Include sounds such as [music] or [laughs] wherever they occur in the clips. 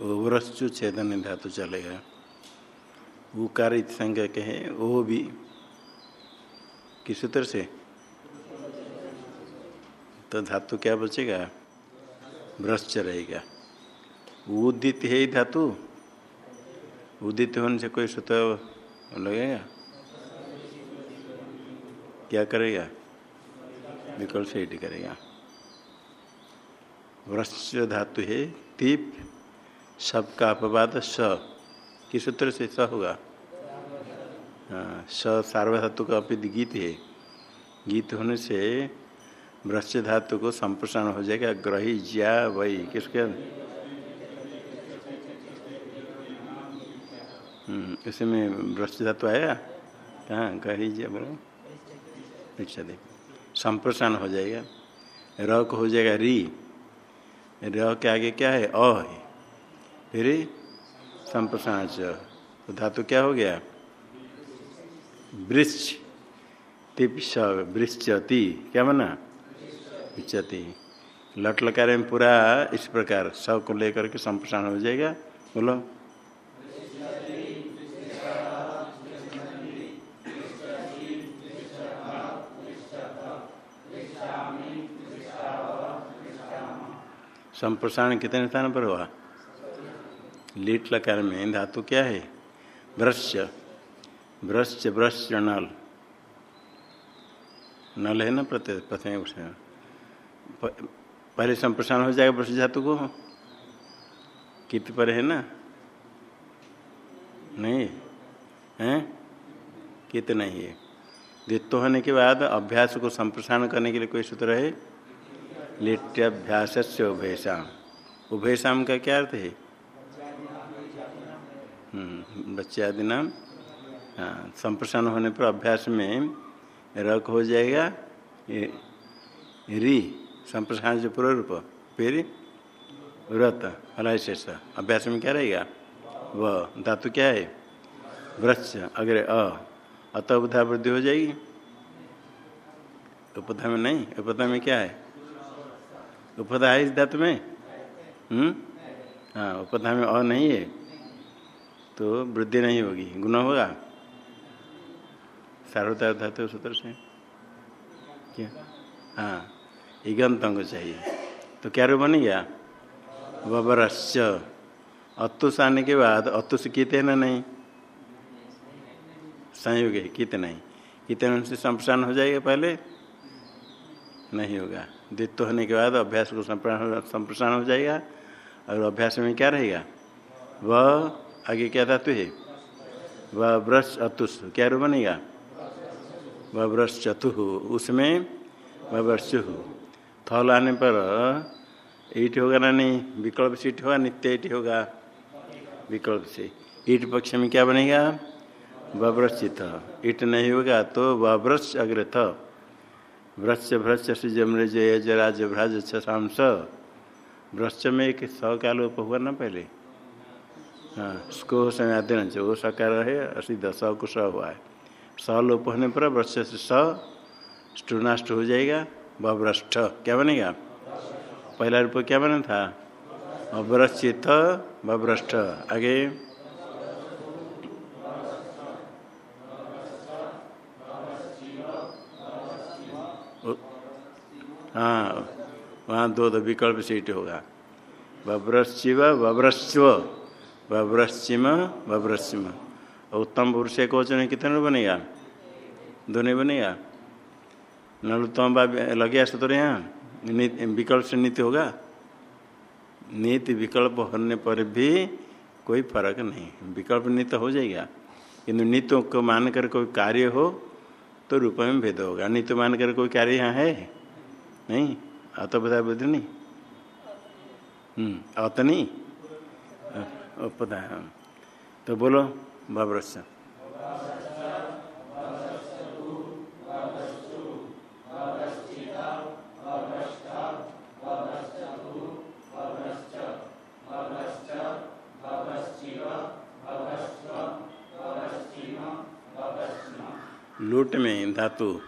ओवरस्चु छेदन धातु चलेगा उकार संज्ञा के है, वो भी किस सूत्र से? तो धातु क्या बचेगा? भ्रश्च रहेगा। उदित है धातु? उदित होने से कोई सूत्र लगेगा? क्या करेगा? विकल्प से ही करेगा। वृक्ष धातु है, तीप। सबका अपवाद स। किस सूत्र से स होगा? हाँ स सार्वधातु का अपित गीत है। गीत होने से वृक्ष धातु को संप्रसारण हो जाएगा। ग्रही ज्या वही। किसके इसमें वृक्ष धातु आया? कहाँ? ग्रही ज्या बोलो? अच्छा देख। संप्रसारण हो जाएगा। र को हो जाएगा री। र के आगे क्या है? अ है। फिर संप्रसारण तो धातु क्या हो गया? वृक्ष तिप्स वृक्षति क्या बना? विचति लट लकार में पूरा इस प्रकार स को लेकर के संप्रसारण हो जाएगा। बोलो। संप्रसारण कितने स्थान पर हुआ? लीट लकार में धातु क्या है? भ्रश्य भ्रश्य भ्रश्य नल। नल है ना प्रत्यय प्रथम उसे। पहले संप्रसारण हो जाएगा भ्रश्य धातु को। कित पर है ना? नहीं। है? कित नहीं है। द्वित्व होने के बाद अभ्यास को संप्रसारण करने के लिए कोई सूत्र है? लिट्याभ्यास से उभयशाम उभयशाम का क्या अर्थ है? बच्चे आदि नाम हाँ संप्रसारण होने पर अभ्यास में रक हो जाएगा री, संप्रसारण जो पूर्व रूप, फिर व्रत हलाय शेष, अभ्यास में क्या रहेगा? व, धातु क्या है? वृक्ष, अग्रे, अ, अत उपधा वृद्धि हो जाएगी। उपधा में नहीं, उपधा में क्या है? उपधा है इस धातु में? हम्म हाँ उपधा में अ नहीं है। तो वृद्धि नहीं होगी। गुण होगा? सार्वता धातु सूत्र से? क्या? हाँ। इगंत अंग चाहिए। तो क्या रूप बन गया? वबरश्च। अतुष आने के बाद अतुष किते ना नहीं? संयोग है कित नहीं। कितने से संप्रसारण हो जाएगा पहले? नहीं होगा। द्वित्व होने के बाद अभ्यास को संप्रसारण हो जाएगा। और अभ्यास में क्या रहेगा? वह आगे क्या धातु है वह ब्रश अतुष क्या रूप बनेगा? वह ब्रश चतु उसमें वह ब्रश थल आने पर, ईट होगा ना नहीं? विकल्प से ईट होगा, नित्य ईट होगा। विकल्प से। ईट पक्ष में क्या बनेगा? वव्रश्चित ईट नहीं होगा तो वव्रश अग्र थ वृक्ष भ्रश्च से जमरे जय जराज भ्राज वृक्ष में एक स का लोप हुआ ना पहले? हाँ उसको चाहिए। वो सकार है असिध स को स हुआ है। स लोप होने पर वृक्ष से स हो जाएगा। वभ्रष्ट क्या बनेगा? पहला रूप क्या बना था? अभ्रश्चित वभ्रष्ट आगे। हाँ वहाँ दो दो विकल्प सीट होगा। बब्रश्चिव बब्रश्व बब्रश्चिम बब्रश्चिम उत्तम पुरुष एक वचन कितने बनेगा दोनों बनेगा नलुत्तम लगे सूत्र यहाँ विकल्प से नीति होगा नीति विकल्प होने पर भी कोई फ़र्क नहीं विकल्प नीति हो जाएगा किंतु नित्य को मान कर कोई कार्य हो तो रूप में भेद होगा नित्य मान कर कोई कार्य यहाँ है नहीं अत बता बुद्धि नहीं अत नहीं है तो बोलो बाबरस लूट में धातु।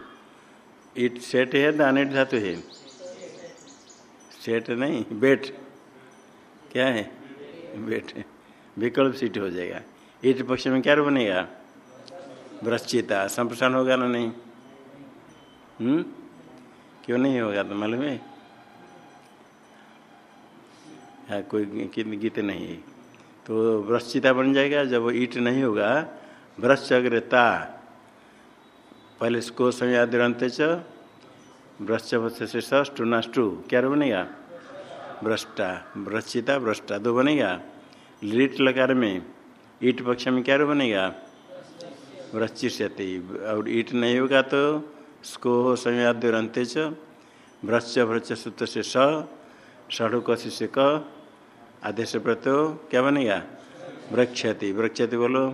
ईट सेट है दानेट धातु है? सेट नहीं, बेट। क्या है? बैठे विकल्प सीट हो जाएगा। ईट पक्ष में क्या बनेगा? वृश्चिता। संप्रसारण होगा ना नहीं? हम्म? क्यों नहीं होगा तो मालूम है? हाँ कोई गीत नहीं है। तो वृश्चिता बन जाएगा। जब ईट नहीं होगा, वृश्च अग्रता। पहले इसको संयादिरंत वृश्च से सष्टुनाष्टु क्या बनेगा? भ्रष्टा भ्रष्टिता भ्रष्टा दो बनेगा। लिट लकार में। ईट पक्ष में क्या बनेगा? वृश्चिष्यति और ईट नहीं होगा तो स्को संयाद्यंत च। भ्रश्च भ्रच सूत्र से स षणु कसी से क आदेश प्रत्यो क्या बनेगा? वृक्षति वृक्षति बोलो।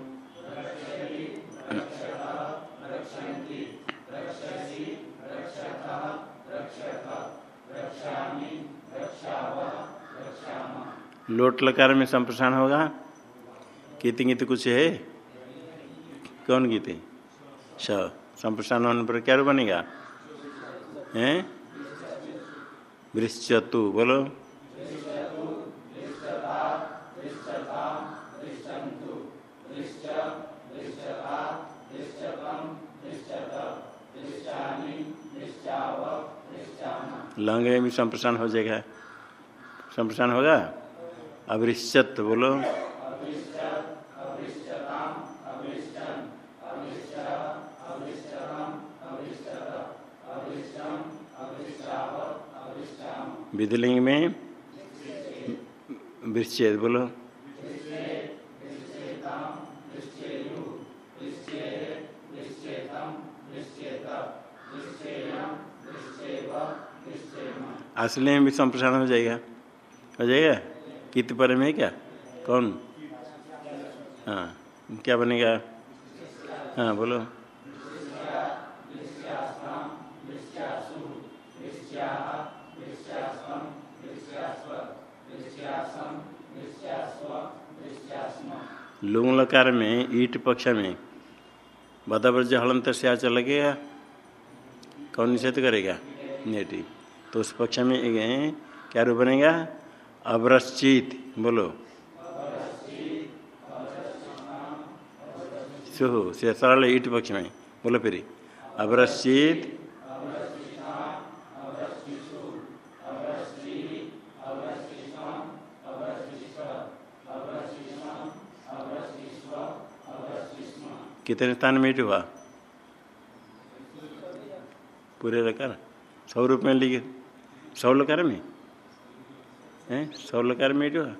लोट लकार में संप्रसारण होगा। गीति गीत कुछ है? कौन गीते? स संप्रसारण होने पर क्या बनेगा? हैं? वृश्चतु बोलो। लंग में संप्रसारण हो जाएगा। संप्रसारण होगा? अवृश्चत बोलो। विधिलिंग में विच्छेद बोलो। असली में भी संप्रसारण हो जाएगा। हो जाएगा? कित पर में क्या? कौन? हाँ क्या बनेगा? हाँ बोलो। लुंग लकार में, ईट पक्ष में बदाब्रज हलंत से आचा लगेगा? कौन निषेध करेगा? नेटी। तो उस पक्ष में क्या रूप बनेगा? अवरश्चित, बोलो। सुहो, से सरल ईट पक्ष में, बोलो फिर। अवरश्चित। कितने स्थान में ईट हुआ? पूरे लकार? सौ रूप में लिखे सौ लकार में? है? सौ लकार में इट हुआ?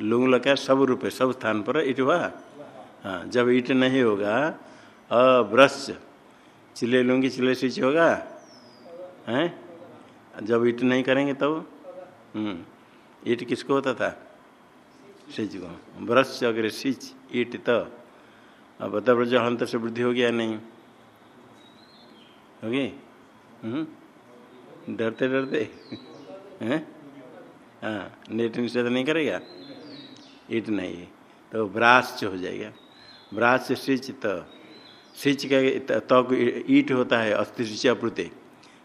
लुंग लकार सब रूप सब स्थान पर इट हुआ? हाँ जब ईट नहीं होगा अब्रश चिले लूँगी चिले स्विच होगा? हैं? जब ईट नहीं करेंगे तब? तो, ईट किसको होता था? स्विच को। ब्रश अगर स्विच ईट तो। अब तब जो हंत से वृद्धि हो गया नहीं। होगी डरते डरते हैं? हाँ नेट निषेध नहीं करेगा? ईट नहीं है। तो ब्रास हो जाएगा। ब्रास से सिच तो सिच का तो ईट होता है अस्थि सिच अप्रुते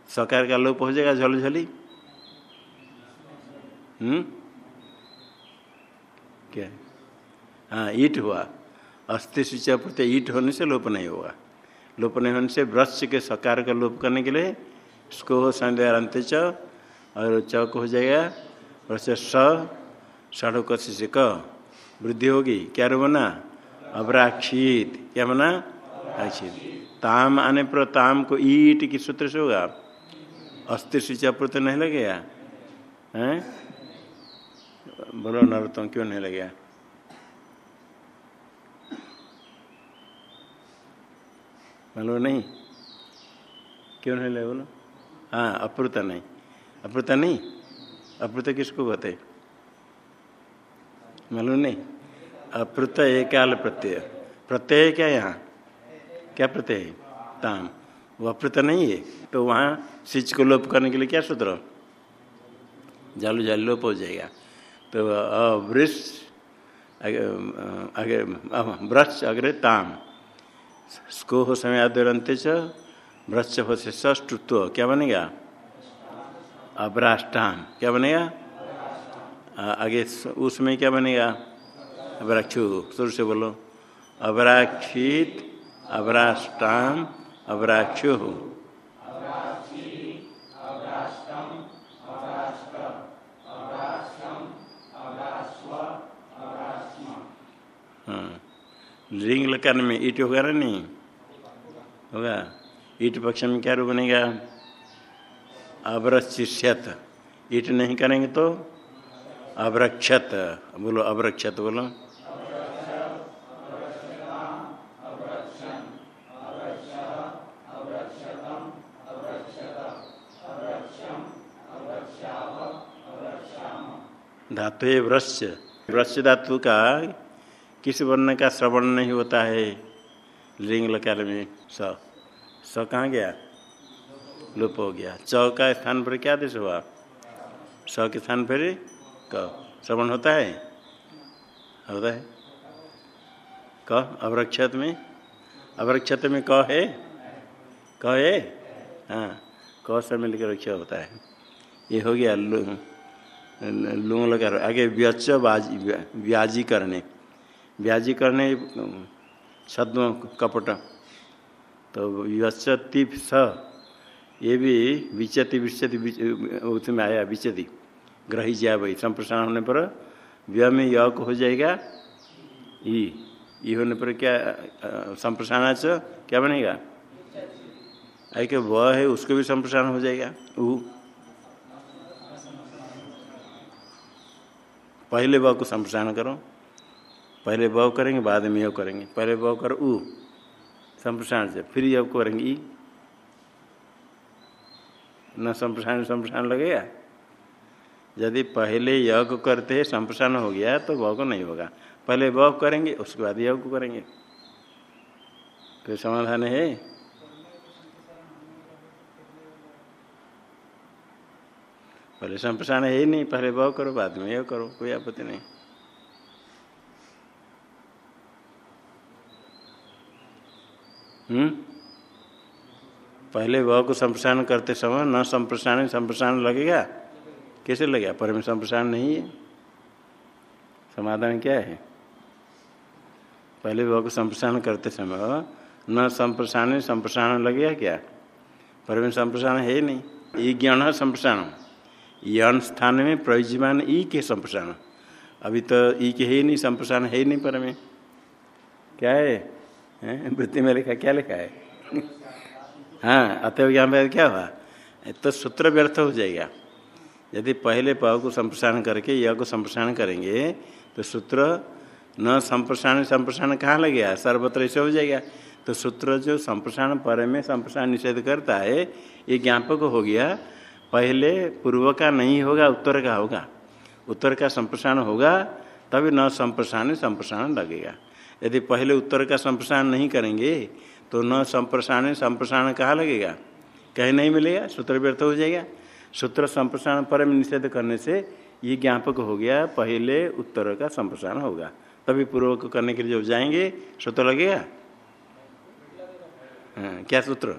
सकार का लोप हो जाएगा झल झली? हम्म? क्या? हाँ ईट हुआ। अस्थि सिच अप्रुते ईट होने से लोप नहीं होगा। लोप नहीं होने से ब्रश के सकार का लोप करने के लिए इसको हो संध्या अंत और चौक हो जाएगा स साढ़ो कसी से क वृद्धि होगी क्या रो बना अब्राक्षित क्या बना अक्षित ताम आने पर ताम को ईट की सूत्र से होगा? अस्थिर से चपुर तो नहीं लगेगा? हैं? बोलो नरोत्तम क्यों नहीं लगेगा? बोलो नहीं। क्यों नहीं लगे बोलो? हाँ अप्रुता नहीं। अप्रुता नहीं? अप्रुत किसको कहते मालूम नहीं? अप्रुत एकाल प्रत्यय प्रत्यय क्या यहाँ? क्या प्रत्यय है? ताम। वो अप्रुत नहीं है। तो वहाँ सिच को लोप करने के लिए क्या सूत्र? जालू जाल लोप हो जाएगा। तो अवृष अगे वृक्ष अग्रे ताम। स्को हो समय आदरंत वृक्ष हो से ष्टुत्व क्या बनेगा? अब्राष्टाम क्या बनेगा? आगे उसमें क्या बनेगा? अबराक्षु। शुरू से बोलो। अबराक्षित अबराष्टाम अबराक्षु। हाँ। लिंग लकार में ईट होगा ना नहीं? होगा। ईट पक्ष में क्या रूप बनेगा? अवरक्षिष्यत। ईट नहीं करेंगे तो? अवरक्षत। बोलो अवरक्षत बोलो। धातु है वृश्य वृश्य धातु का किस वर्ण का श्रवण नहीं होता है? लिंग लकार में स। स कहाँ गया? लुप हो गया। च का स्थान पर क्या देश हुआ? स के स्थान पर क। श्रवण होता है? होता है। क, अवरक्षत में। अवरक्षत में क है? क है? हाँ क से मिलकर रक्षा होता है। ये हो गया लूंग लगा आगे व्यच व्याजी करने व्याजी करने छद्म कपट। तो व्यचति स। ये भी विचति विचति उसमें आया विचति। ग्रही जा वही संप्रसारण होने पर व्य में य हो जाएगा। ई ई होने पर क्या संप्रसारण क्या बनेगा? आई के व है, उसको भी संप्रसारण हो जाएगा। ऊ पहले व को संप्रसारण करो। पहले व करेंगे, बाद में य करेंगे। पहले व करो ऊ संप्रसारण से फिर य करेंगे ई। न संप्रसारण संप्रसारण लगेगा। यदि पहले यज्ञ करते हैं संप्रसारण हो गया तो व को नहीं होगा। पहले व करेंगे, उसके बाद यज्ञ करेंगे। कोई समाधान है? पहले संप्रसारण है ही नहीं, पहले व करो, बाद में यह करो, कोई आपत्ति नहीं। हम्म? पहले वह को संप्रसारण करते समय न संप्रसारण संप्रसारण लगेगा? कैसे लगेगा? पर में संप्रसारण नहीं है। समाधान क्या है? पहले वह को संप्रसारण करते समय न संप्रसारण संप्रसारण लगेगा क्या? पर में संप्रसारण है नहीं। ये ज्ञान संप्रसारण। यन स्थान में प्रयुज्यमान ई के संप्रसारण। अभी तो ई के है नहीं, संप्रसारण है ही नहीं पर में। क्या है? वृत्ति में लिखा, क्या लिखा है? हाँ अतएव ज्ञान में क्या हुआ? तो सूत्र व्यर्थ हो जाएगा। यदि पहले प को संप्रसारण करके य को संप्रसारण करेंगे तो सूत्र न संप्रसारण संप्रसारण कहाँ लगेगा? सर्वत्र ऐसे हो जाएगा। तो सूत्र जो संप्रसारण, पर में संप्रसारण निषेध करता है, ये ज्ञापक हो गया। पहले पूर्व का नहीं होगा, उत्तर का होगा। उत्तर का संप्रसारण होगा, तभी न संप्रसारण संप्रसारण लगेगा। यदि पहले उत्तर का संप्रसारण नहीं करेंगे तो न संप्रसारण संप्रसारण कहाँ लगेगा? कहीं नहीं मिलेगा, सूत्र व्यर्थ हो जाएगा। सूत्र संप्रसारण पर निषेध करने से ये ज्ञापक हो गया, पहले उत्तर का संप्रसारण होगा। तभी पूर्व को करने के लिए जब जाएँगे, सूत्र लगेगा? हाँ क्या सूत्र?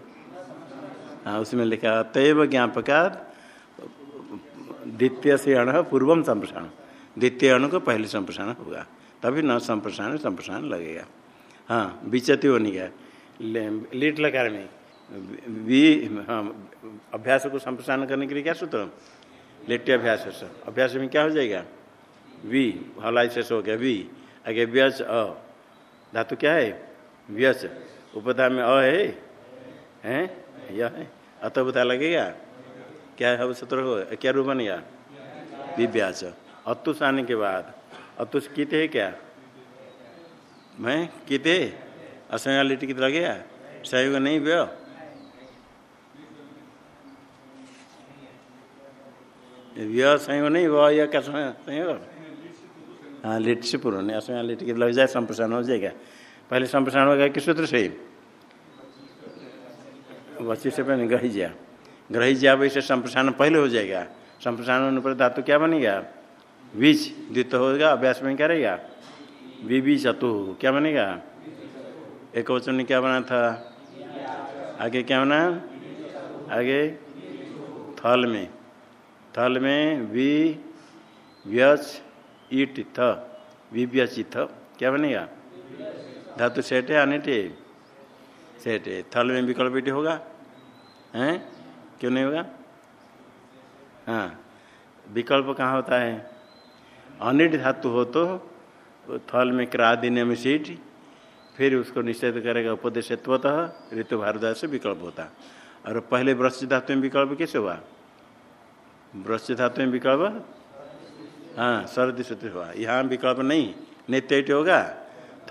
हाँ उसमें लिखा, तैव ज्ञापका द्वितीय से अण पूर्वम संप्रसारण। द्वितीय अणु को पहले संप्रसारण होगा, तभी न संप्रसारण संप्रसारण लगेगा। हाँ विचति होने का लीट लकार में वी हाँ अभ्यास को संप्रसारण करने के लिए क्या सूत्र? लेट्य अभ्यास अभ्यास में क्या हो जाएगा? वी हलाई शेष हो गया, वी। आगे व्यच अ। धातु क्या है? व्यच उपधा में अ है? हैं? यह है? अत लगेगा? क्या है सूत्र हो? क्या रूप बनेगा विव्याच अतुष आने के बाद, अतुष किते है क्या? मैं किते असंयोग लिट कित लगेगा सहयोग नहीं व्य व्य संयोग नहीं वह यह क्या संयोग? हाँ लिट से पूर्व नहीं असंयोग लिट कित लग जाए, संप्रसारण हो जाएगा। पहले संप्रसारण हो गया किस सूत्र से? वची से पहले ग्रही जा ग्रही जा वैसे संप्रसारण पहले हो जाएगा। संप्रसारण होने पर धातु क्या बनेगा? बीज द्वित होगा, अभ्यास में क्या रहेगा? बीबी चतु क्या बनेगा? एक वचन ने क्या बना था? आगे क्या बना? आगे थल में। थल में वी व्यच ईट थ। विव्यचित क्या बनेगा? धातु सेठ है अनिट सेठ है थल में विकल्प इट होगा? हैं? क्यों नहीं होगा? हाँ। विकल्प कहाँ होता है? अनिट धातु हो तो थल में क्रा दिन में सीट फिर उसको निषेध करेगा उपदेशत्वतः, ऋतु भारद्वाज से विकल्प होता। और पहले वृक्ष धातु में विकल्प कैसे हुआ? वृक्ष धातु में विकल्प? हाँ सर्दी सूत्र हुआ। यहाँ विकल्प नहीं नित्य होगा।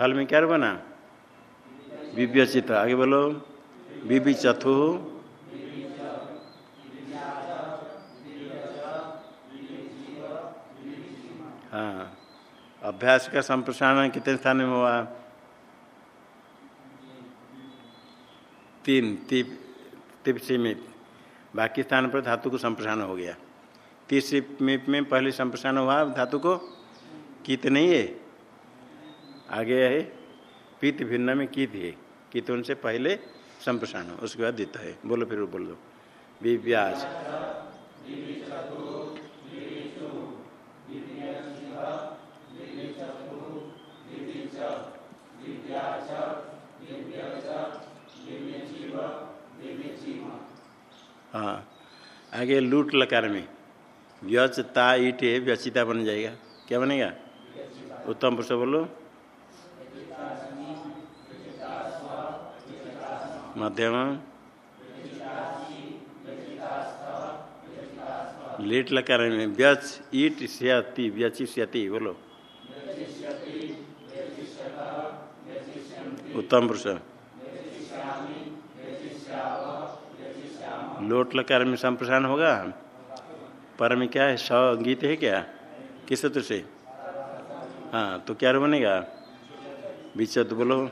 थल में क्या बना? विव्यचित आगे बोलो। बीबी चथु हाँ। अभ्यास का संप्रसारण कितने स्थान में हुआ? तीन तिप तिप सीमित। बाकी स्थान पर धातु को संप्रसारण हो गया। तीसरी में पहले संप्रसारण हुआ धातु को कित नहीं है। आगे है, पित भिन्न में कित है। कित उनसे पहले संप्रसारण उसके बाद दिता है। बोलो फिर बोल दो। विव्यास। हाँ। आगे लूट लकार में। व्यचता ईट व्यचिता बन जाएगा। क्या बनेगा? उत्तम पुरुष बोलो। मध्यम। लेट लकार में व्यच ईट, स्यति व्यचिष्यति बोलो। उत्तम पुरुष। लोट लकार में संप्रसारण होगा? पर में क्या है? गीत है क्या? किस सूत्र से? हाँ तो क्या बनेगा? विचत बोलो।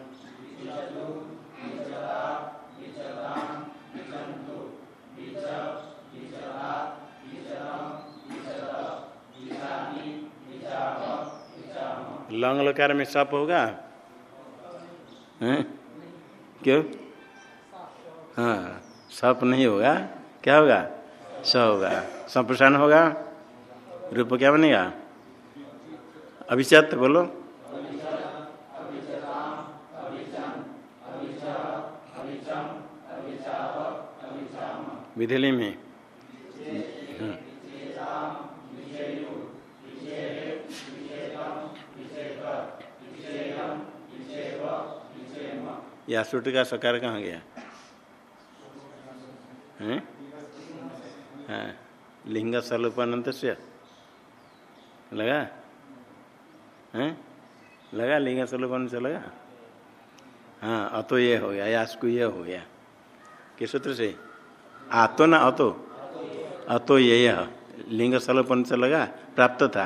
लंग लकार में सप होगा? हैं? क्यों? हाँ। सप नहीं होगा? क्या होगा? स होगा। संप्रसारण होगा? रूप क्या बनेगा? अभिचत बोलो। विधिली में। या सूट का सकार कहाँ गया? हैं? हाँ। लिंग सलोपनंत से? लगा? हैं? लगा लिंग सलोपन से लगा? हाँ अतो ये हो गया यास को ये हो गया। किस सूत्र से? आतो ना अतो? अतो ये यह। लिंग सलोपन से लगा, प्राप्त था।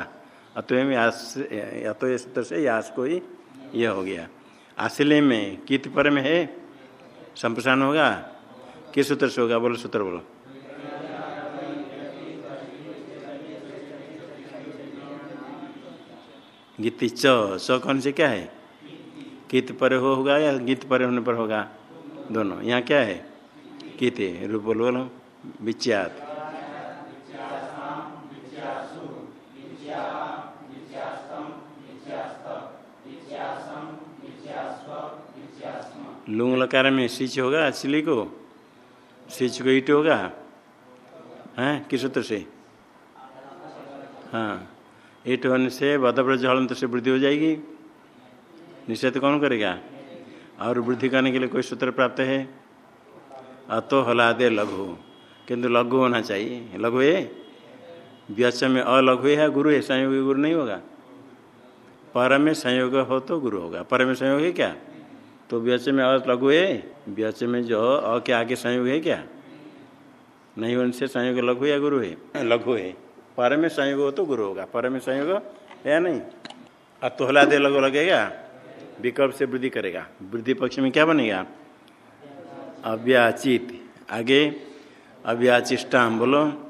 अतो में अतो ये सूत्र से यास को ही यह हो गया। आशिले में कित पर में है? संप्रसारण होगा? किस सूत्र से होगा बोलो सूत्र बोलो गीति च च कौन से क्या है कित पर हो होगा या गीत पर होने पर होगा दोनों यहाँ क्या है कित रूप बोलो बोलो विच्यात लुंग लकार में सिच होगा सिली को सिच को ईट होगा हैं? किस सूत्र से? हाँ। ईट होने से बदब्रज हलंत से वृद्धि हो जाएगी। निषेध कौन करेगा? और वृद्धि करने के लिए कोई सूत्र प्राप्त है? अतो हलादे लघु। किंतु लघु होना चाहिए। लघु है? व्यच में अलघु है, गुरु है, संयोग गुरु नहीं होगा। पर में संयोग हो तो गुरु होगा। पर में संयोग है क्या? तो व्यच में अ लघु है व्यच में जो अ के आगे संयोग है क्या? नहीं उनसे संयोग लघु या गुरु है लघु है पर में संयोग हो तो गुरु होगा। पर में संयोग है या नहीं? अतोहला दे लघु लगेगा। विकल्प से वृद्धि करेगा। वृद्धि पक्ष में क्या बनेगा? अव्याचित। आगे? अव्याचिष्टाम बोलो।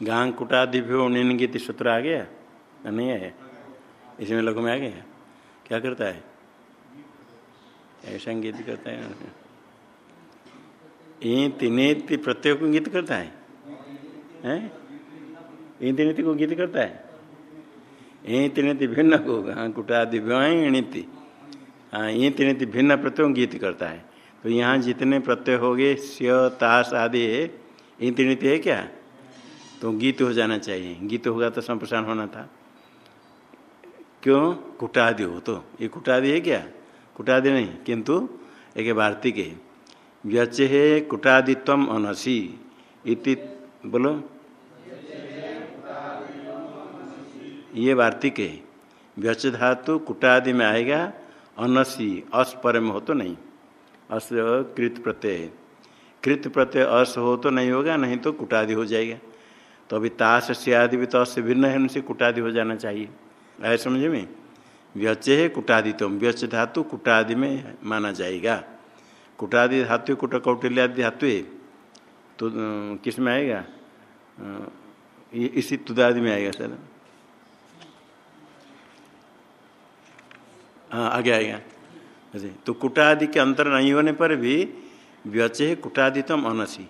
गांग कुटादिभ्यो निगीत सूत्र आ गया नहीं आया इसमें लघु में आ गया क्या करता है? ऐसा गीत करता है। ईत प्रत्यय को गीत करता है? हैं? ईत नीति को गीत करता है? ईत नीति भिन्न को हाँ कुटादिभ्योणीति हाँ ईत नीति भिन्न प्रत्यय गीत करता है। तो यहाँ जितने प्रत्यय हो गए स्य ताश आदि ईत नीति है क्या? तो गीत हो जाना चाहिए। गीत होगा तो संप्रसारण होना था। क्यों? कुटादि हो तो। ये कुटादि है क्या? कुटादि नहीं, किंतु एक वार्तिक है व्यच है कुटादित्व अनसी। इति बोलो। ये वार्तिक है व्यच धातु कुटादि में आएगा। अनसी, अस पर में हो तो नहीं। अस कृत प्रत्यय। कृत प्रत्यय अस हो तो नहीं होगा, नहीं तो कुटादि हो जाएगा। तो अभी ताश से आदि भी तो अस्य भिन्न है, उनसे कुटादि हो जाना चाहिए। आए समझे में? व्यचे है, कुटादि तो व्यच धातु कुटादि में माना जाएगा। कुटादि धातु, कुट कौटिल्यादि धातु तो किसमें आएगा? इसी तुदादि में आएगा, सर। हाँ आगे आएगा। तो कुटादि के अंतर नहीं होने पर भी व्यचे कुटादितम अनसी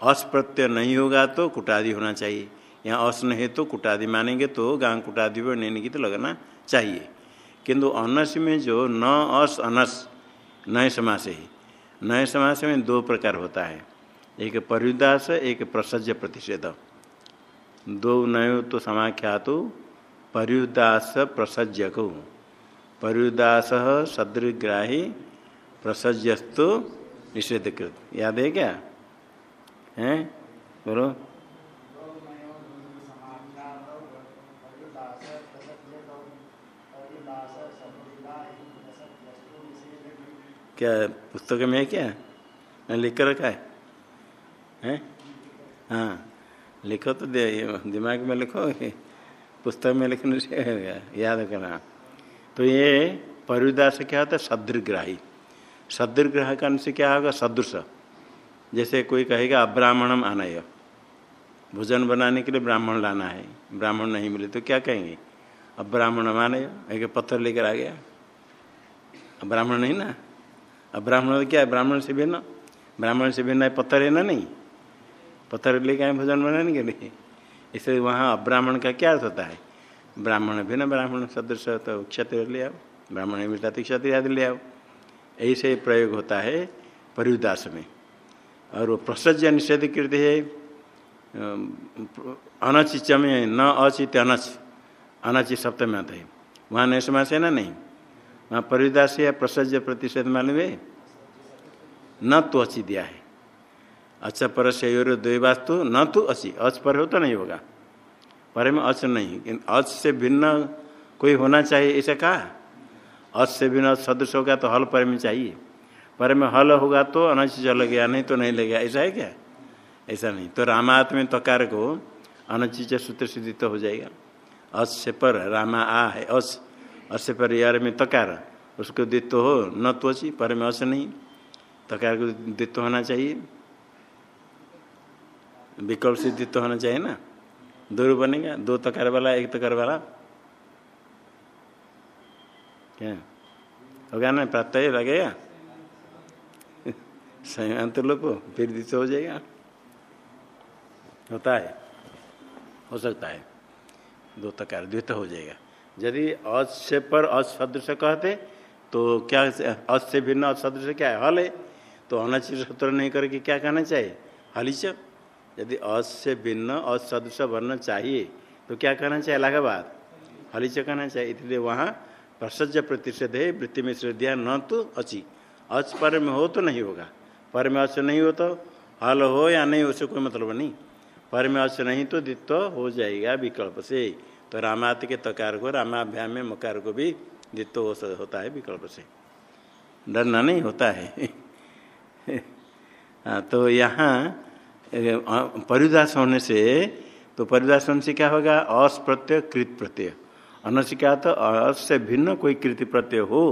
अस प्रत्यय नहीं होगा तो कुटादि होना चाहिए। यहाँ अस नहीं तो कुटादि मानेंगे तो गांग कुटादि पर नहीं तो लगना चाहिए। किंतु अनस में जो न अस अनस, नए समास है, नए समास में दो प्रकार होता है। एक परिदास, एक प्रसज्य प्रतिषेध। दो नयो तो समाख्या तो प्रसज्य को परिदास सदृग्राही प्रसज्यस्तु निषेधकृत। याद है क्या? हैं? बोलो। क्या पुस्तक में है क्या? मैं लिख कर रखा है? हैं? हाँ। लिखो तो दे दिमाग में लिखो। पुस्तक में लिखने से याद करना। तो ये परिदास क्या होता है? सदृग्राही सदृग्रह करने से क्या होगा? सदृश जैसे कोई कहेगा अब्राह्मणम आनय भोजन बनाने के लिए ब्राह्मण लाना है। ब्राह्मण नहीं मिले तो क्या कहेंगे? अब ब्राह्मण मानय एक पत्थर लेकर आ गया। ब्राह्मण नहीं ना? अब ब्राह्मण क्या है? ब्राह्मण से भिन्न? ब्राह्मण से भिन्न है, पत्थर है ना नहीं? पत्थर लेके आए भोजन बनाने के लिए? इसलिए वहाँ अब्राह्मण का क्या अर्थ होता है? ब्राह्मण भिन्न, ब्राह्मण सदृश तो क्षत्रिय ले आओ। ब्राह्मण मिलता तो क्षत्रिय आदि ले आओ। ऐसे प्रयोग होता है परिदास में। और वो प्रसज्य निषेध कृत है। अनचिच में न अचित अनच अनचि सप्तम आता है। वहाँ नहीं समास है ना? नहीं। वहाँ परिदास या प्रसज्य प्रतिषेध मालूम है? न तो अचि दिया है। अच्छा पर से द्वैवास्तु, न तो अचि। अच पर हो तो नहीं होगा। पर में अच नहीं। अच से भिन्न कोई होना चाहिए, ऐसा कहा? अच से भिन्न सदृश होगा तो हल पर में चाहिए। पर में हल होगा तो अनच चल गया, नहीं तो नहीं लगेगा ऐसा है क्या? ऐसा नहीं। तो रामात में तकार को अनचिच सूत्र सिद्धि तो हो जाएगा। से पर रामा आ है, अस। से पर यार में तकार, उसको दित्व हो, न त्वची पर में अस नहीं। तकार को दित्व होना चाहिए। विकल्प से दित्व होना चाहिए ना? दो बनेगा, दो तकार वाला, एक तकार वाला। क्या? होगा ना? प्राप्त लगेगा संयंत्र लोग फिर दिशा हो जाएगा। होता है। हो सकता है। दो तकार द्वित हो जाएगा। यदि अस्य पर असदृश कहते तो क्या अस्य भिन्न असदृश क्या है? हल। है तो अनचित सूत्र नहीं करके क्या कहना चाहिए? हलिच। यदि अस्य भिन्न असदृश बनना चाहिए तो क्या कहना चाहिए? इलाहाबाद। हलिच कहना चाहिए। इसलिए वहाँ प्रसज्ज प्रतिषेध है। वृत्ति में श्रद्धा न तो अची। अच पर में हो तो नहीं होगा। पर में अश्व नहीं हो तो हल हो या नहीं उससे कोई मतलब नहीं। पर में अश्व नहीं तो दित्व हो जाएगा विकल्प से। तो रामात के तकार को रामाभ्याम में मकार को भी दित्व होता है विकल्प से। डरना नहीं होता है। [laughs] हाँ, तो यहाँ परिदास होने से तो परिदास होने से क्या होगा? अस प्रत्यय कृत प्रत्यय अनसिका तो अस से भिन्न कोई कृति प्रत्यय हो।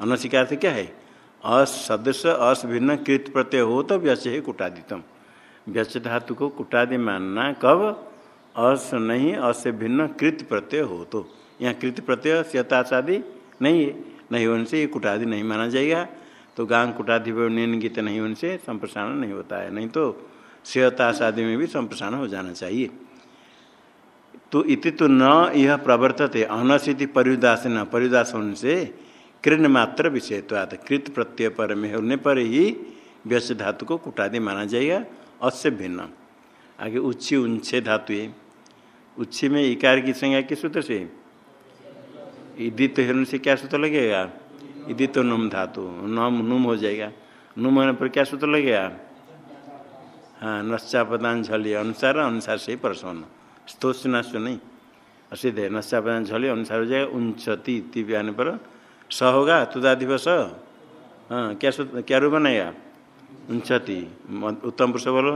अनसिका से क्या है? अस सदस्य अस भिन्न कृत प्रत्यय हो तो व्यस है कुटादितम। व्यस धातु को कुटादि मानना कब? अस नहीं अस भिन्न कृत प्रत्यय हो तो। यहाँ कृत प्रत्यय श्यताशादि नहीं है। नहीं होने से ये कुटादि नहीं माना जाएगा। तो गांग कुटादि गीत नहीं होने से संप्रसारण नहीं होता है। नहीं तो श्यताश आदि में भी संप्रसारण हो जाना चाहिए। तो इति तो न, यह प्रवर्तते। अनसिति परिदास न परिदास होने से कृण मात्र विषय तो कृत प्रत्यय पर में होने पर ही व्यस्त धातु को कुटादि माना जाएगा, अस्य भिन्न। आगे उच्छी उच्छे धातु है। उच्छी में इकार की संज्ञा किस सूत्र से? इदित हिरण से क्या सूत्र लगेगा? इदित नुम धातु, नम, नुम हो जाएगा। नुम होने पर क्या सूत्र लगेगा? हाँ नश्चापदान झलिए अनुसार अनुसार से परसवन स्तोष नश्व नहीं। असिध है, नश्चापदान झलिए अनुसार हो जाएगा तिव्य आने पर स होगा तुदाधिप स हाँ क्या क्या रूप बनेगा उंचती उत्तम पुरुष बोलो।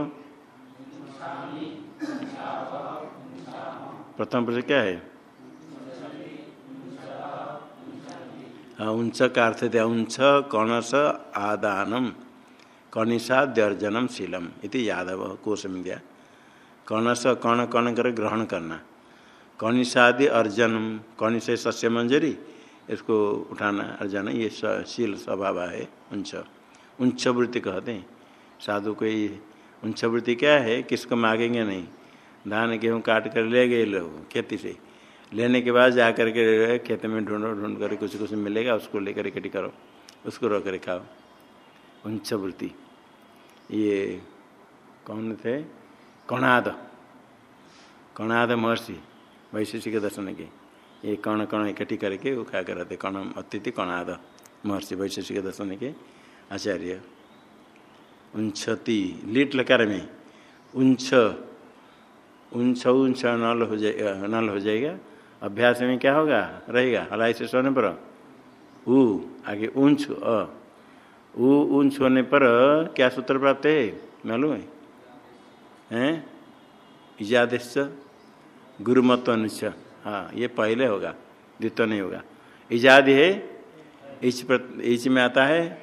प्रथम पुरुष क्या है? हाँ उंच का अर्थ दिया उंच कणस आदानम कनिषाद्यर्जनम शीलम। इति यादव कोश में दिया। कणस कण कण कर ग्रहण करना। कनिषादि अर्जनम कणि से सस्य मंजरी इसको उठाना अर्जन ये शील स्वभाव है, उंच। उंच वृत्ति कहते हैं। साधु को ये उंच वृत्ति क्या है? किसको मांगेंगे नहीं? धान, गेहूँ काट कर ले गए लोग खेती से। लेने के बाद जा कर के खेत में ढूंढो, ढूंढ कर कुछ कुछ मिलेगा, उसको लेकर इकट्ठी करो। उसको रोक कर खाओ। उंच वृत्ति ये कौन थे? कणाद कणाद महर्षि वैशेषिक दर्शन के। ये कण कण इकट्ठी करके वो खा कर रहते कण अतिथि कणाद। महर्षि वैशेषिक दर्शन के आचार्य। उंछती लीट लकार में। उंछ उंछ उंछ नल हो जाएगा नल हो जाएगा। अभ्यास में क्या होगा? रहेगा। हलाई से सोने पर। ऊ, आगे ऊंच अ। ऊ होने पर क्या सूत्र प्राप्त है? मालूम है? हैं? इजादेश गुरुमत्व अनुच्च हाँ ये पहले होगा, द्वितीय नहीं होगा। इजाद है इच इच में आता है,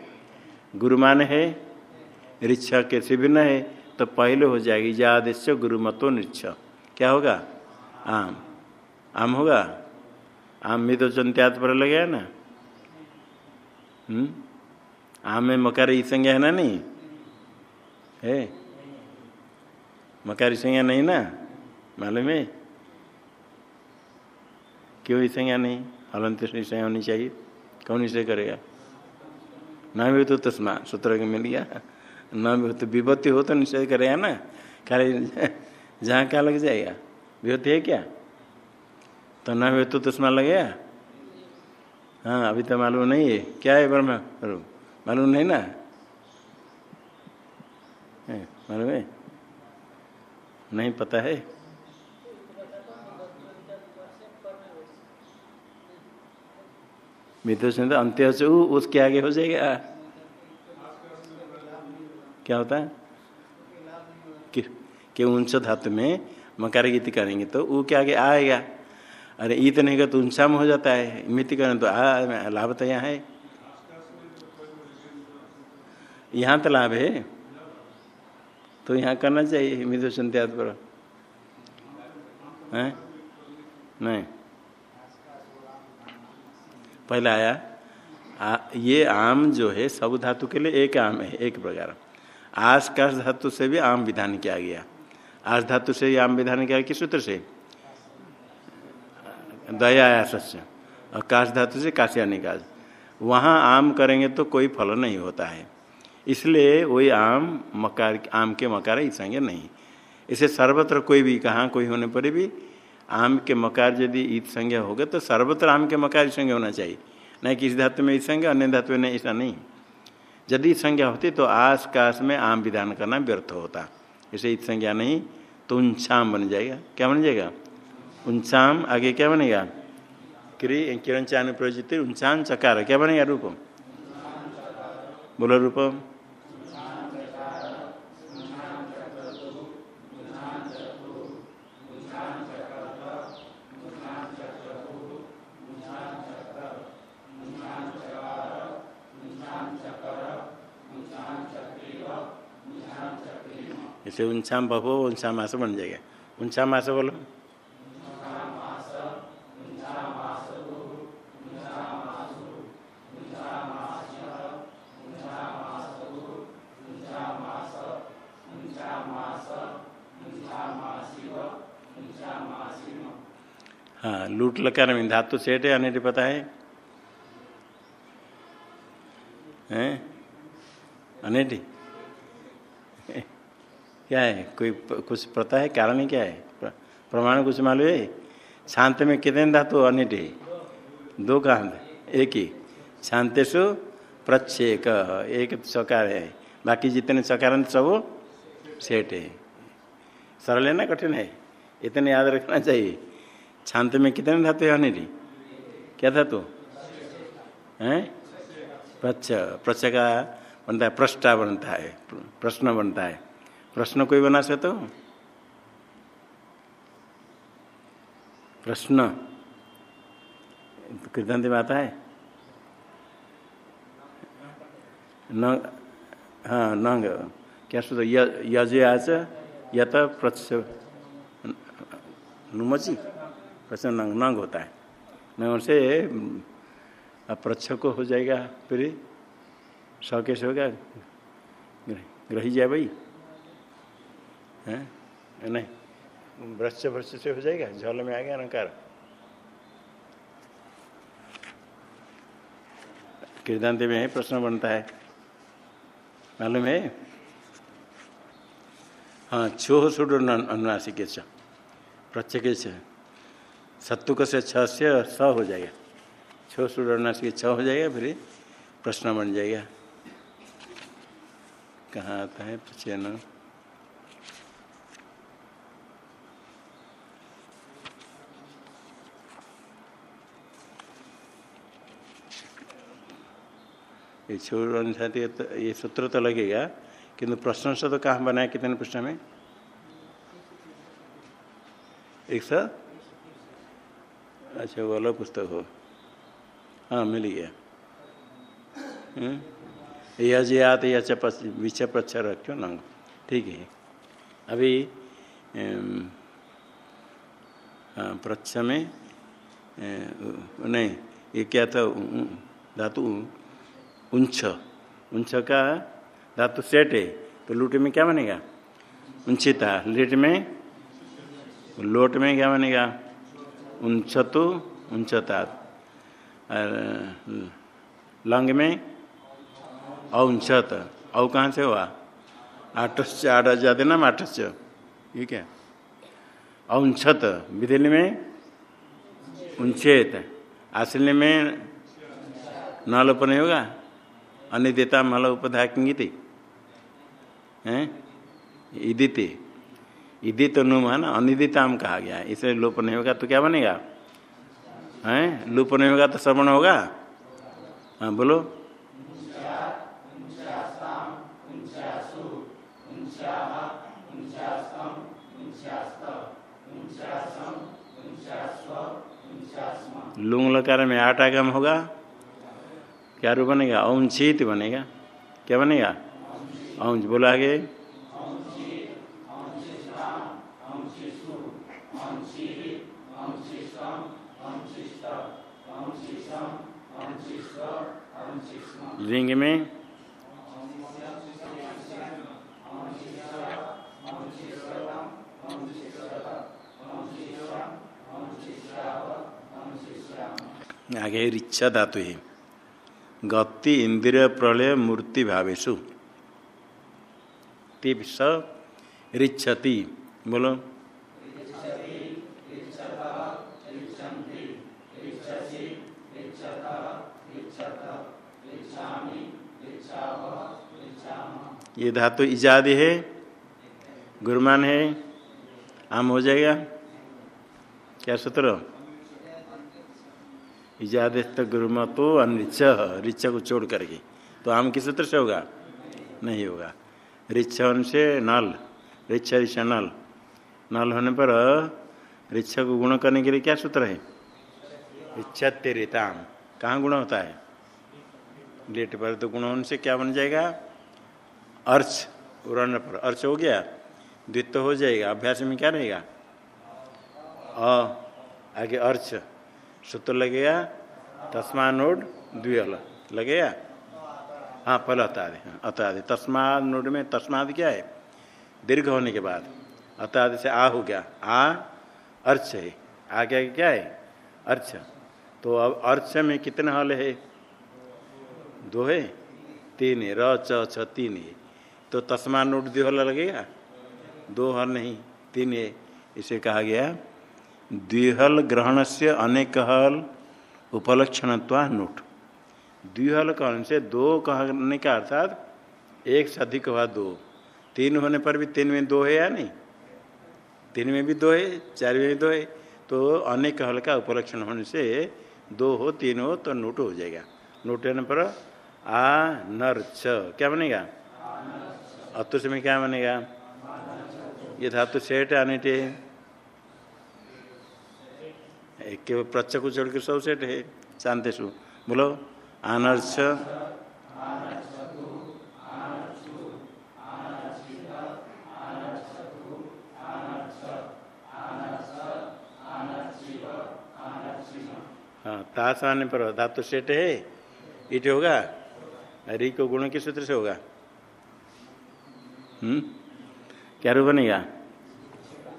गुरुमान है, ऋक्षा कैसे भिन्न है तो पहले हो जाएगी इजादेश गुरुमत्व निच्छ क्या होगा? आम। आम होगा? आम में तो चंत्यात पर लगे ना। हम्म? आम में मकारी संज्ञा है ना नहीं? है? मकारी संज्ञा नहीं ना? मालूम है? क्यों ही संज्ञा नहीं? हलंत संज्ञा होनी चाहिए। कौन इसे करेगा? न भी तो तस्मा, सूत्र मिल गया। न भी तो विभत्ति हो तो निश्चय करेगा ना? खाली जहाँ क्या लग जाएगा? विभत्ति है क्या? तो न हुए तो तस्मा लगेगा? हाँ अभी तो मालूम नहीं है। क्या है ब्रह्म मालूम नहीं ना? मालूम है? नहीं पता है? विद्युत तो अंत्य से उसके आगे हो जाएगा। क्या होता है? कि, कि उनसे धातु में मकार गीत करेंगे तो वो के आगे आएगा। अरे ईत नहीं कर तो उनसा में हो जाता है मिति करें तो आ लाभ तो यहाँ है। यहाँ तो लाभ है। तो यहाँ करना चाहिए मृदु संत्याद पर। नहीं। पहले आया आ, ये आम जो है सब धातु के लिए एक आम है एक प्रकार। आसकाश धातु से भी आम विधान किया गया। आस धातु से आम विधान किया किस सूत्र से? दया सस्य और काश धातु से काशिया निकाज वहाँ आम करेंगे तो कोई फल नहीं होता है। इसलिए वही आम मकार आम के मकार ही संज्ञा नहीं। इसे सर्वत्र कोई भी कहाँ कोई होने पर भी आम के मकार यदि ईद संज्ञा होगा तो सर्वत्र आम के मकार संज्ञा होना चाहिए। नहीं किसी धातु में ईद संज्ञा, अन्य धातु में नहीं ऐसा नहीं। यदि संज्ञा होती तो आस काश में आम विधान करना व्यर्थ होता। इसे ईद संज्ञा नहीं तो उनछाम बन जाएगा। क्या बन जाएगा? उनचाम आगे क्या बनेगा? क्री किरण चान प्रयोजित, उनचान चकार, क्या बनेगा रूप बोलो रूप से उनछाम बहो उनछा मास बन जाएगा। उनछा मास बोलो। हाँ लूट लकार में धातु सेठ है अनिट पता है। हैं? अनिट क्या है? कोई कुछ पता है? कारण क्या है? प्रमाण कुछ मालूम है? शांत में कितने धातु अनिट है दो कहा एक ही शांतेशु प्रच्छेक एक सकार है। बाकी जितने सकार सब सेठ है। सरल है ना? कठिन है। इतने याद रखना चाहिए। शांत में कितने धातु है अनिटी क्या धातु? है? प्रच्छ प्रच्छ का बनता है प्रष्टा बनता है, प्रश्न बनता है। प्रश्न कोई बना सकते हो? प्रश्न। कृतांत में आता है? न हाँ नंग। क्या सोचो यज आज, यत प्रच्छ नुमची। प्रश्न नंग नंग होता है। नंग से प्रच्छ को हो जाएगा, फिर सौ कैसे होगा। ग्रही जाए भाई। है? नहीं? वृक्ष वृक्ष से हो जाएगा? जल में आ गया नकार कृदांत में है प्रश्न बनता है। मालूम है? हाँ छो सुडो अनुनासिक प्रत्येक सत्तुक से छ से स हो जाएगा। छो सुडनासिक छ हो जाएगा फिर प्रश्न बन जाएगा। कहाँ आता है? न। ये छोड़ अनुसार ये सूत्र तो लगेगा, किंतु प्रश्न से तो कहाँ बनाया कितने प्रश्न में? एक सौ? अच्छा वो अलग पुस्तक हो। हाँ मिल गया। हम्म? यज यात यच विच पच्छ रखो नंग ठीक है। अभी हाँ प्रच्छ में नहीं, ये क्या था? धातु उंछ। उंछ का धातु सेट है तो लूट में क्या बनेगा? उंचिता लेट में? लोट में क्या बनेगा? उंचतु उंचता लंग में? औंचत औ कहाँ से हुआ? आठस्य आठ जाते ना आठस्य ये क्या? औंछत। विधिल में? उंचेत आश्रय में? नलोप नहीं होगा? अनिदिता मल उपधा किंगिति हैं? इदिति। इदी तो नुम है ना अनिदिताम कहा गया। इसलिए लोप नहीं होगा तो क्या बनेगा? हैं? लोप नहीं होगा तो श्रवण होगा? हाँ बोलो। लुंग लकार में आठ आगम होगा। क्या रूप बनेगा? औंचित बनेगा। क्या बनेगा? औंच बोला आगे। लिंग में। आगे रिच्छा धातु है। गति इंद्रिय प्रलय मूर्ति भावेशु। रिच्छति, बोलो। ये धातु इजादि है, गुरमान है, आम हो जाएगा। क्या सूत्र? इजादस्त गुरुमतो अनिच रिच को छोड़ करके। तो आम किस सूत्र से होगा? नहीं होगा। रिच्छ से नल रिच्छ रिच्छ नल। नल होने पर रिच्छ को गुण करने के लिए क्या सूत्र है? इच्छत्यरिताम कहाँ गुण होता है? लेट पर तो गुण होने से क्या बन जाएगा? अर्च, उड़ने पर। अर्च हो गया। द्वित्व हो जाएगा। अभ्यास में क्या रहेगा? आगे अर्च। सूत्र लगेगा तस्मानोड द्विहल लगेगा। हाँ पहले अतादि हाँ अतादि। तस्माद नोड में, तस्माद क्या है? दीर्घ होने के बाद। अतादि से आ हो गया। आ, अर्च है। आगे क्या है? अर्च। तो अब अर्च में कितने हल है? दो है? तीन है। र, च, छ, तीन है। तो तस्मान नोट दो हल लगेगा? दो हल नहीं, तीन है। इसे कहा गया द्विहल ग्रहण से अनेक हल उपलक्षण नोट। द्विहल कहने से दो कहने का अर्थात एक से अधिक हुआ दो। तीन होने पर भी तीन में दो है या नहीं? तीन में भी दो है, चार में भी दो है। तो अनेक हल का उपलक्षण होने से दो हो, तीन हो तो नोट हो जाएगा। नोट होने पर आ, नर छ क्या बनेगा? अतुष में क्या बनेगा? ये धातु सेठ आने टे। एक प्रच्छ को के सब सेठ है शांति सु। बोलो अनर्थ हाँ ताश आने पर धातु सेट है, इट होगा? री को गुण के सूत्र से होगा। हम्म क्या रूप बनेगा?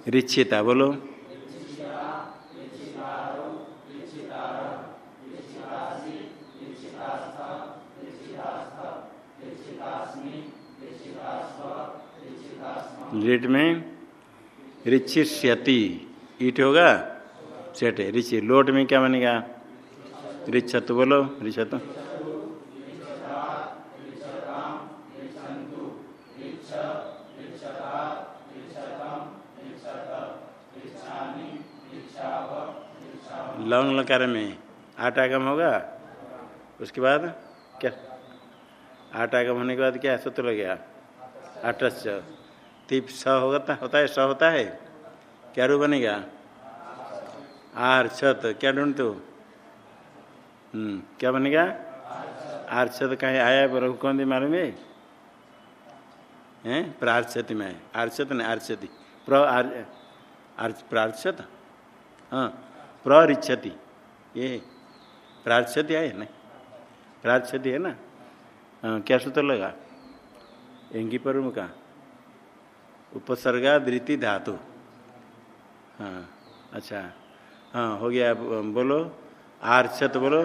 रिच्छिता बोलो। लेट में रिचिष्यति ईट होगा? सेट है रिचि लोट में क्या बनेगा? रिछत बोलो रिछत लौंग लकार में। आठ आगम होगा? उसके बाद क्या? आठ आगम होने के बाद क्या? सूत्र लग गया। आठस्य तिप स होता होता है, स होता है। क्या रू बनेगा? आर छत क्या ढूंढते हो? हम्म क्या बनेगा? आर छत कहीं आया पर कौन दी मालूम है? हैं? प्रार्थति में आर्षत नहीं आर्षति प्र, आर प्रार्थत हाँ प्ररिच्छति ये प्रार्थति है नहीं प्रार्थति है ना? हाँ क्या सूत्र लगा? एँगी पर का। उपसर्गा दृति धातु। हाँ अच्छा। हाँ हो गया बोलो। आर्षत बोलो।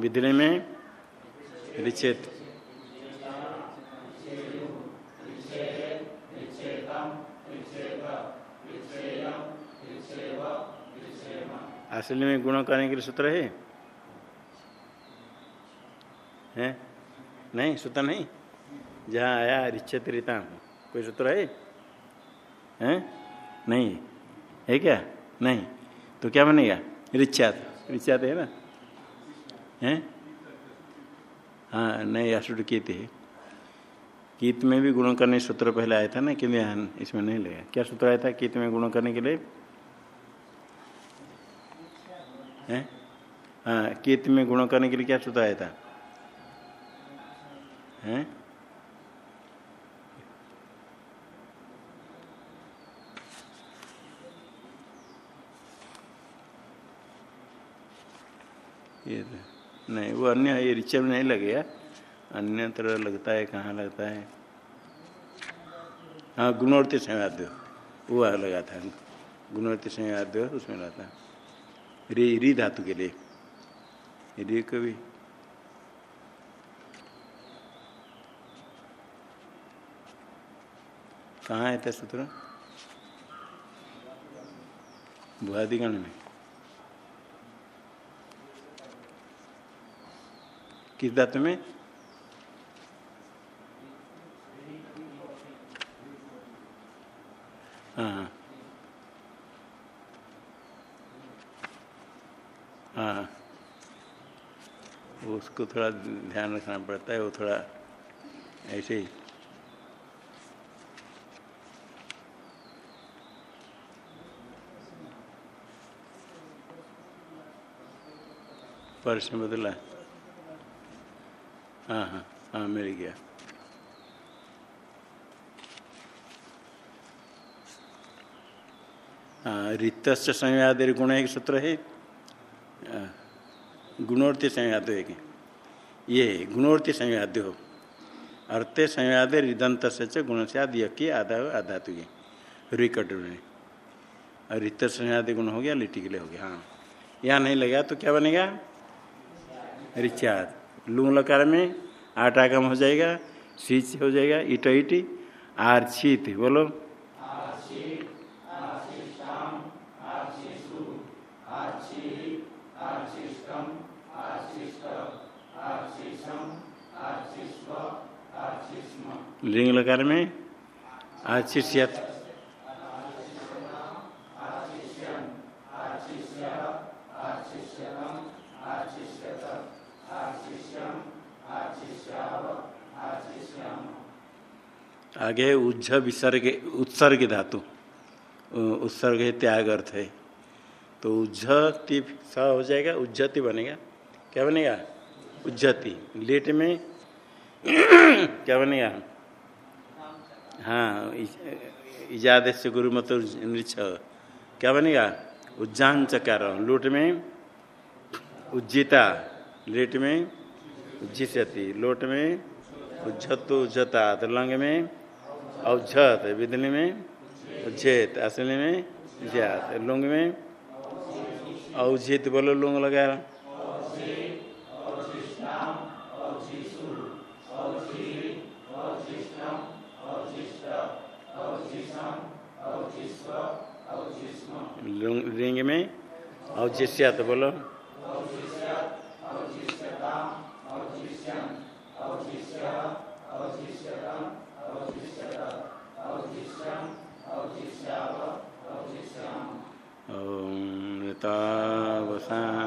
विद्रे में रिचेत असली में गुण करने के लिए सूत्र है हैं? नहीं सूत्र नहीं। जहाँ आया रिच्छत रीता कोई सूत्र है हैं? नहीं। है क्या? नहीं। तो क्या बनेगा? रिच्छात। रिच्छात है ना? हैं? हाँ नहीं अशुड कीत है। कीत में भी गुण करने सूत्र पहले आया था ना, कि इसमें नहीं लगा क्या सूत्र आया था? कीत में गुण करने के लिए? हैं? हाँ कीत में गुण करने के लिए क्या सूत्र आया था? हैं? ये तो नहीं, वो अन्य, ये ऋचय में नहीं लगेगा तरह लगता है, कहाँ लगता है? हाँ गुणवर्ती संवाद्य वो लगा था, गुणवर्ती संवाद्य उसमें रहता है री री धातु के लिए। री को भी। कहाँ है था सूत्र? भुआदिगण में। किस धातु में? हाँ। हाँ। उसको थोड़ा ध्यान रखना पड़ता है, वो थोड़ा ऐसे ही। स्पर्श बदला। हाँ हाँ हाँ मिल गया। हाँ रित संयादि गुण एक सूत्र है। गुणोर्ति संयाद एक ये गुणोर्ति संयाद्य हो। अर्थे संयाद रिदंत से गुण से आदि यकी आधा आधातु ये। रिकट और रित संयादि गुण हो गया लिट्टी के लिए हो गया हाँ। यहाँ नहीं लगा तो क्या बनेगा? रिचाद। लू लकार में आठ आगम हो जाएगा सीच हो जाएगा, इट इटी आर्चित बोलो। लिंग लकार में? आशिष्यत आगे उज्ज विसर्ग, उत्सर्ग धातु। उत्सर्ग है त्याग अर्थ है। तो उज्जति स हो जाएगा उज्जति बनेगा। क्या बनेगा? उज्जति लेट में [clears throat] क्या बनेगा? हाँ इजाद से गुरु मत नृक्ष क्या बनेगा? उज्जान चकार। लूट में उज्जिता, लेट में उज्जिष्यति, लोट में उज्जत उज्जता तो लंग में औझत विदली में उज्जैत असली में ज्यात लुंग में औजित बोलो, लुंग लगा रिंग में? औचिष्यात बोलो। तावसा